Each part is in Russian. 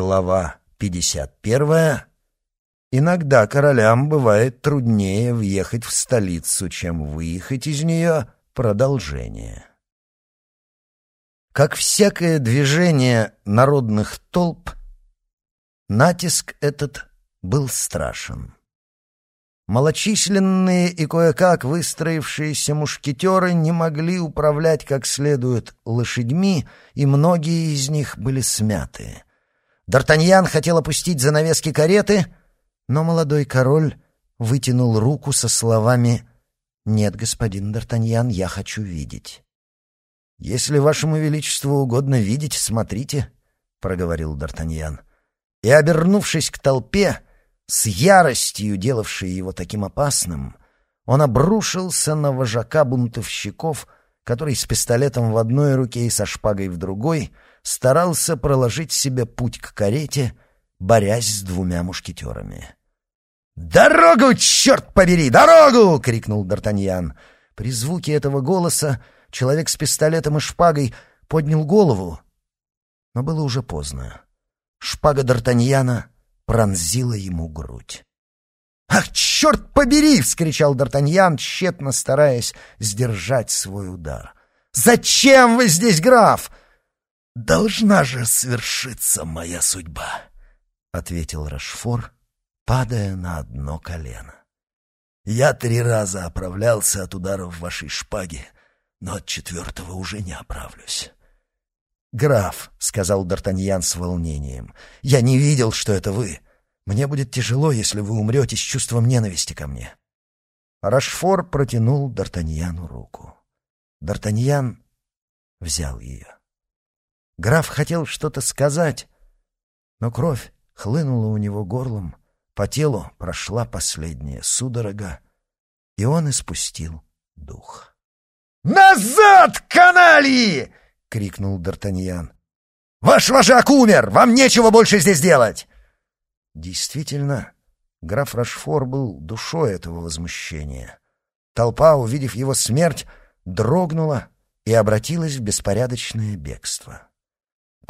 Глава 51. Иногда королям бывает труднее въехать в столицу, чем выехать из нее. Продолжение. Как всякое движение народных толп, натиск этот был страшен. Малочисленные и кое-как выстроившиеся мушкетеры не могли управлять как следует лошадьми, и многие из них были смяты. Д'Артаньян хотел опустить занавески кареты, но молодой король вытянул руку со словами «Нет, господин Д'Артаньян, я хочу видеть». «Если вашему величеству угодно видеть, смотрите», — проговорил Д'Артаньян. И, обернувшись к толпе, с яростью, делавшей его таким опасным, он обрушился на вожака бунтовщиков, который с пистолетом в одной руке и со шпагой в другой старался проложить себе путь к карете, борясь с двумя мушкетерами. «Дорогу, черт побери, дорогу!» — крикнул Д'Артаньян. При звуке этого голоса человек с пистолетом и шпагой поднял голову, но было уже поздно. Шпага Д'Артаньяна пронзила ему грудь. «Ах, черт побери!» — вскричал Д'Артаньян, тщетно стараясь сдержать свой удар. «Зачем вы здесь, граф?» «Должна же свершиться моя судьба», — ответил Рашфор, падая на одно колено. «Я три раза оправлялся от ударов вашей шпаги, но от четвертого уже не оправлюсь. «Граф», — сказал Д'Артаньян с волнением, — «я не видел, что это вы. Мне будет тяжело, если вы умрете с чувством ненависти ко мне». Рашфор протянул Д'Артаньяну руку. Д'Артаньян взял ее. Граф хотел что-то сказать, но кровь хлынула у него горлом, по телу прошла последняя судорога, и он испустил дух. «Назад, канальи!» — крикнул Д'Артаньян. «Ваш вожак умер! Вам нечего больше здесь делать!» Действительно, граф Рашфор был душой этого возмущения. Толпа, увидев его смерть, дрогнула и обратилась в беспорядочное бегство.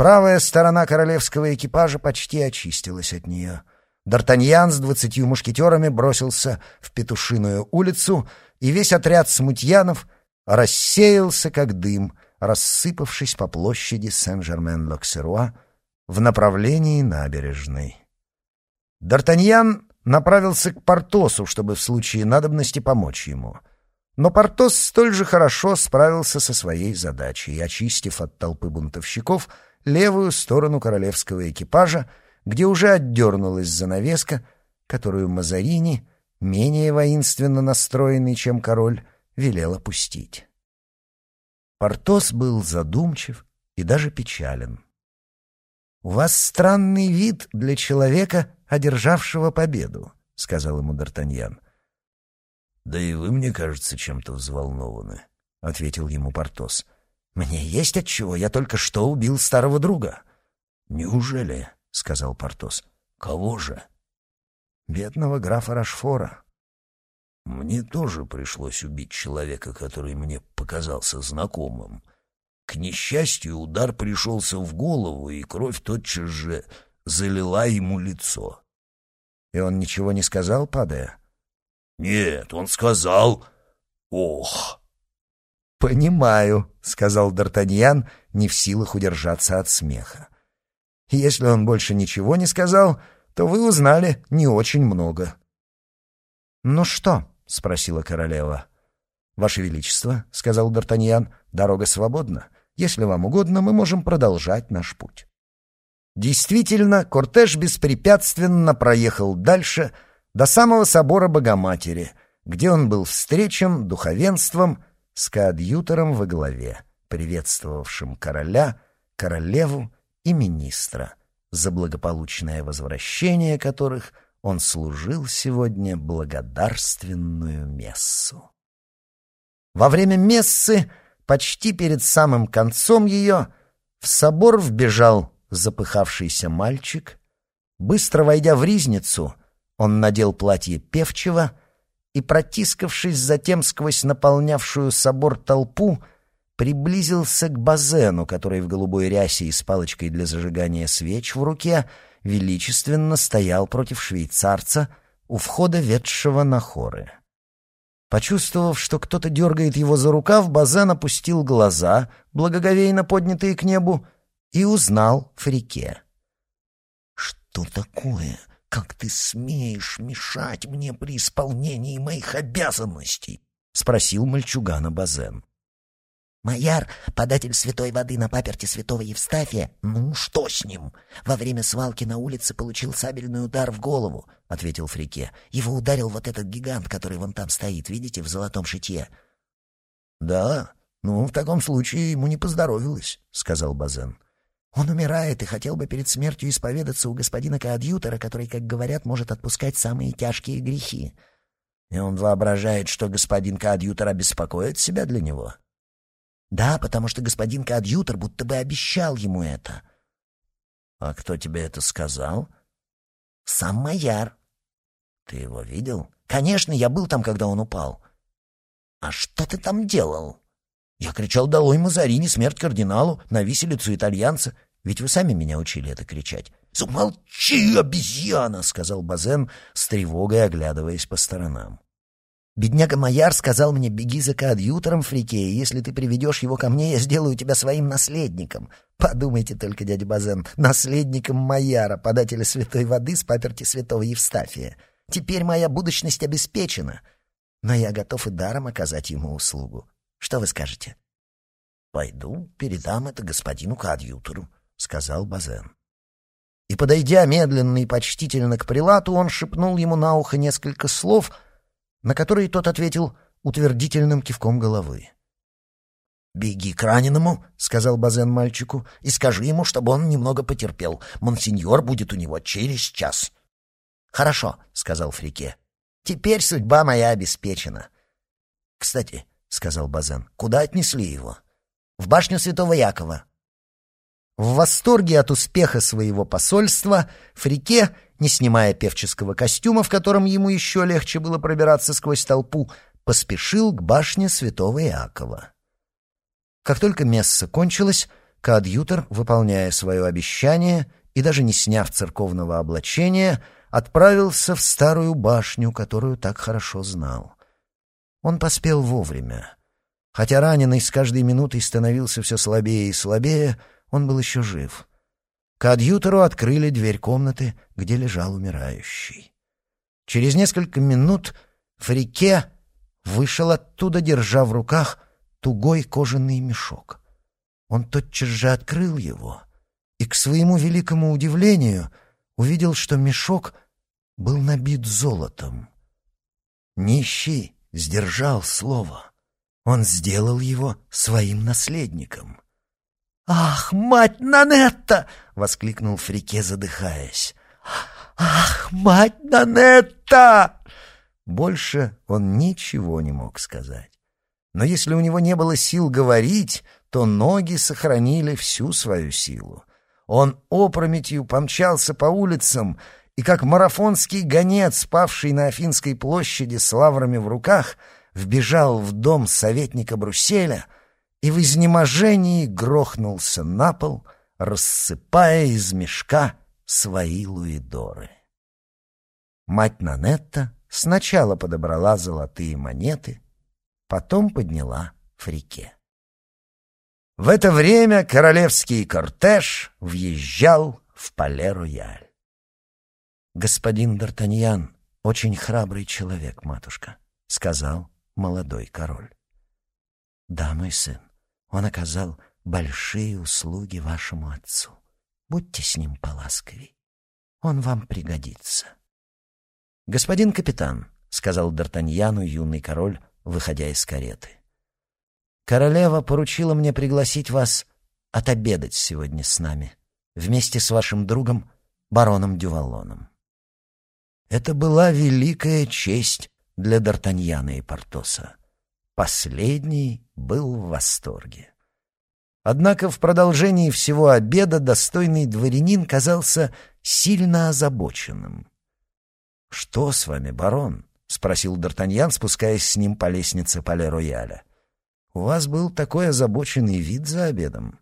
Правая сторона королевского экипажа почти очистилась от нее. Д'Артаньян с двадцатью мушкетерами бросился в Петушиную улицу, и весь отряд смутьянов рассеялся, как дым — рассыпавшись по площади Сен-Жермен-Локсеруа в направлении набережной. Д'Артаньян направился к Портосу, чтобы в случае надобности помочь ему. Но Портос столь же хорошо справился со своей задачей, очистив от толпы бунтовщиков левую сторону королевского экипажа, где уже отдернулась занавеска, которую Мазарини, менее воинственно настроенный, чем король, велел опустить. Портос был задумчив и даже печален. «У вас странный вид для человека, одержавшего победу», — сказал ему Д'Артаньян. «Да и вы, мне кажется, чем-то взволнованы», — ответил ему Портос. «Мне есть отчего, я только что убил старого друга». «Неужели?» — сказал Портос. «Кого же?» «Бедного графа Рашфора». Мне тоже пришлось убить человека, который мне показался знакомым. К несчастью, удар пришелся в голову, и кровь тотчас же залила ему лицо. — И он ничего не сказал, падая? — Нет, он сказал «Ох!» «Понимаю», — сказал Д'Артаньян, не в силах удержаться от смеха. «Если он больше ничего не сказал, то вы узнали не очень много». «Ну что?» — спросила королева. «Ваше Величество», — сказал Д'Артаньян, — «дорога свободна. Если вам угодно, мы можем продолжать наш путь». Действительно, кортеж беспрепятственно проехал дальше, до самого собора Богоматери, где он был встречен духовенством с коадьютором во главе, приветствовавшим короля, королеву и министра, за благополучное возвращение которых — он служил сегодня благодарственную мессу. Во время мессы, почти перед самым концом ее, в собор вбежал запыхавшийся мальчик. Быстро войдя в ризницу, он надел платье певчего и, протискавшись затем сквозь наполнявшую собор толпу, приблизился к Базену, который в голубой рясе и с палочкой для зажигания свеч в руке величественно стоял против швейцарца у входа, ведшего на хоры. Почувствовав, что кто-то дергает его за рукав, Базен опустил глаза, благоговейно поднятые к небу, и узнал Фрике. «Что такое? Как ты смеешь мешать мне при исполнении моих обязанностей?» — спросил мальчугана Базен. Майяр, податель святой воды на паперте святого Евстафия, ну, что с ним? Во время свалки на улице получил сабельный удар в голову, — ответил Фрике. Его ударил вот этот гигант, который вон там стоит, видите, в золотом шитье. — Да, ну, в таком случае ему не поздоровилось, — сказал Базен. Он умирает и хотел бы перед смертью исповедаться у господина коадьютора, который, как говорят, может отпускать самые тяжкие грехи. И он воображает, что господин коадьютор обеспокоит себя для него. — да, потому что господин коадьютор будто бы обещал ему это. А кто тебе это сказал? Сам Майяр. Ты его видел? Конечно, я был там, когда он упал. А что ты там делал? Я кричал «Долой Мазарини, смерть кардиналу, на виселицу итальянца». Ведь вы сами меня учили это кричать. «Замолчи, обезьяна!» — сказал Базен с тревогой, оглядываясь по сторонам. Бедняга Майяр сказал мне, беги за коадьютором Фрике, и если ты приведешь его ко мне, я сделаю тебя своим наследником. Подумайте только, дядя Базен, наследником Майяра, подателя святой воды с паперти святого Евстафия. Теперь моя будущность обеспечена, но я готов и даром оказать ему услугу. Что вы скажете? — Пойду, передам это господину коадьютору, — сказал Базен. И, подойдя медленно и почтительно к прилату, он шепнул ему на ухо несколько слов — на который тот ответил утвердительным кивком головы. «Беги к раненому», — сказал Базен мальчику, — «и скажи ему, чтобы он немного потерпел. Монсеньор будет у него через час». «Хорошо», — сказал Фрике. «Теперь судьба моя обеспечена». «Кстати», — сказал Базен, — «куда отнесли его?» «В башню святого Якова». В восторге от успеха своего посольства Фрике не снимая певческого костюма, в котором ему еще легче было пробираться сквозь толпу, поспешил к башне святого Иакова. Как только месса кончилось, коадьютор, выполняя свое обещание и даже не сняв церковного облачения, отправился в старую башню, которую так хорошо знал. Он поспел вовремя. Хотя раненый с каждой минутой становился все слабее и слабее, он был еще жив — к адъютору открыли дверь комнаты, где лежал умирающий. Через несколько минут Фрике вышел оттуда, держа в руках тугой кожаный мешок. Он тотчас же открыл его и, к своему великому удивлению, увидел, что мешок был набит золотом. Нищий сдержал слово. Он сделал его своим наследником. «Ах, мать Нанетта!» — воскликнул Фрике, задыхаясь. «Ах, мать Нанетта!» Больше он ничего не мог сказать. Но если у него не было сил говорить, то ноги сохранили всю свою силу. Он опрометью помчался по улицам, и как марафонский гонец, павший на Афинской площади с лаврами в руках, вбежал в дом советника Брусселя — и в изнеможении грохнулся на пол, рассыпая из мешка свои луидоры. Мать Нанетта сначала подобрала золотые монеты, потом подняла фрике. В это время королевский кортеж въезжал в Пале-Рояль. «Господин Д'Артаньян очень храбрый человек, матушка», — сказал молодой король. «Да, мой сын, он оказал большие услуги вашему отцу. Будьте с ним поласковей. Он вам пригодится. «Господин капитан», — сказал Д'Артаньяну юный король, выходя из кареты, — «королева поручила мне пригласить вас отобедать сегодня с нами, вместе с вашим другом, бароном Дювалоном». Это была великая честь для Д'Артаньяна и Портоса. Последний был в восторге. Однако в продолжении всего обеда достойный дворянин казался сильно озабоченным. «Что с вами, барон?» — спросил Д'Артаньян, спускаясь с ним по лестнице Пале-Рояля. У вас был такой озабоченный вид за обедом.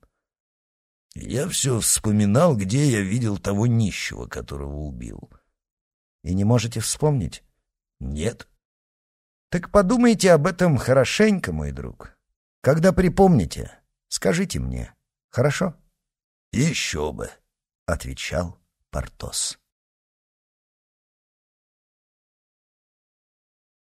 Я все вспоминал, где я видел того нищего, которого убил. И не можете вспомнить? Нет. Так подумайте об этом хорошенько, мой друг. Когда припомните, скажите мне, хорошо? Еще бы, — отвечал Портос.